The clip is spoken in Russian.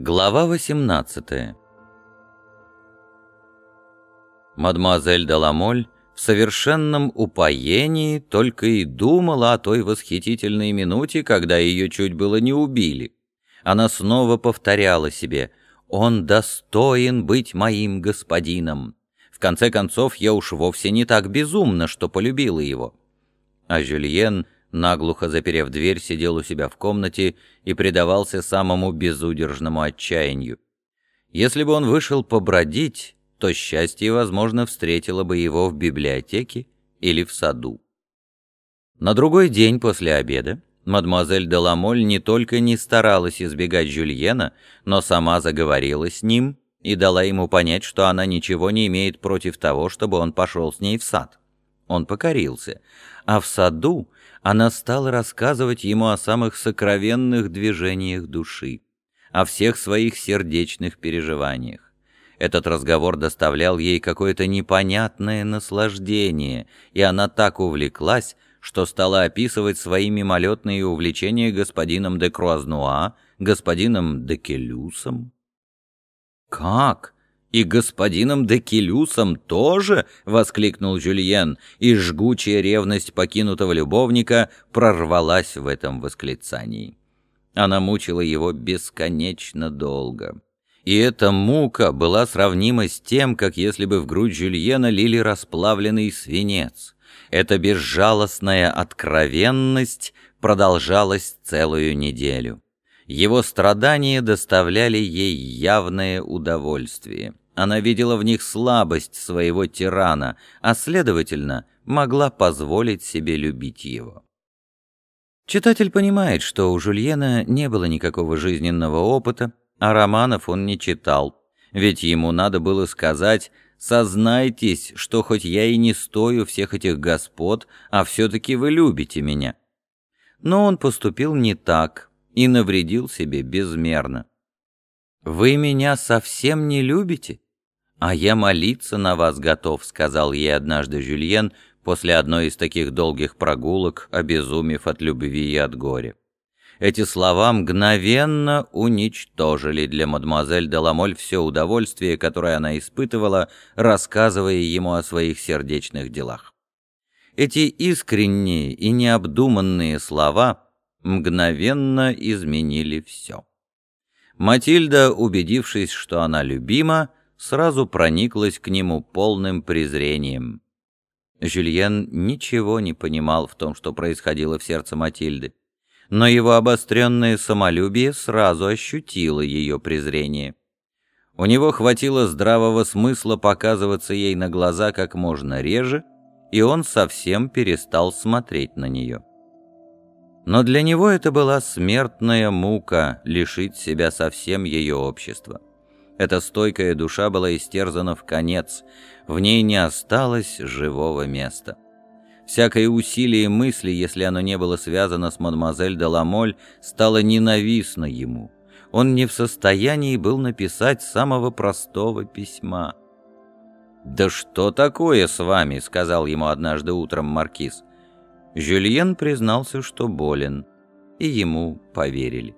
Глава 18 Мадемуазель Деламоль в совершенном упоении только и думала о той восхитительной минуте, когда ее чуть было не убили. Она снова повторяла себе «Он достоин быть моим господином». В конце концов, я уж вовсе не так безумна, что полюбила его. А Жюльен наглухо заперев дверь, сидел у себя в комнате и предавался самому безудержному отчаянию. Если бы он вышел побродить, то счастье, возможно, встретило бы его в библиотеке или в саду. На другой день после обеда мадемуазель де Ламоль не только не старалась избегать Жюльена, но сама заговорила с ним и дала ему понять, что она ничего не имеет против того, чтобы он пошел с ней в сад. Он покорился, а в саду она стала рассказывать ему о самых сокровенных движениях души, о всех своих сердечных переживаниях. Этот разговор доставлял ей какое-то непонятное наслаждение, и она так увлеклась, что стала описывать свои мимолетные увлечения господином де Круазнуа, господином де Келюсом. «Как? «И господином Декилюсом тоже?» — воскликнул Жюльен, и жгучая ревность покинутого любовника прорвалась в этом восклицании. Она мучила его бесконечно долго. И эта мука была сравнима с тем, как если бы в грудь Жюльена лили расплавленный свинец. Эта безжалостная откровенность продолжалась целую неделю. Его страдания доставляли ей явное удовольствие. Она видела в них слабость своего тирана, а, следовательно, могла позволить себе любить его. Читатель понимает, что у Жульена не было никакого жизненного опыта, а романов он не читал, ведь ему надо было сказать «Сознайтесь, что хоть я и не стою всех этих господ, а все-таки вы любите меня». Но он поступил не так, и навредил себе безмерно. «Вы меня совсем не любите? А я молиться на вас готов», — сказал ей однажды Жюльен после одной из таких долгих прогулок, обезумев от любви и от горя. Эти слова мгновенно уничтожили для мадемуазель Деламоль все удовольствие, которое она испытывала, рассказывая ему о своих сердечных делах. Эти искренние и необдуманные слова — мгновенно изменили все. Матильда, убедившись, что она любима, сразу прониклась к нему полным презрением. Жюльен ничего не понимал в том, что происходило в сердце Матильды, но его обостренное самолюбие сразу ощутило ее презрение. У него хватило здравого смысла показываться ей на глаза как можно реже, и он совсем перестал смотреть на нее. Но для него это была смертная мука лишить себя совсем ее общества. Эта стойкая душа была истерзана в конец, в ней не осталось живого места. Всякое усилие мысли, если оно не было связано с мадемуазель де Ламоль, стало ненавистно ему. Он не в состоянии был написать самого простого письма. «Да что такое с вами?» — сказал ему однажды утром маркиз. Жюльен признался, что болен, и ему поверили.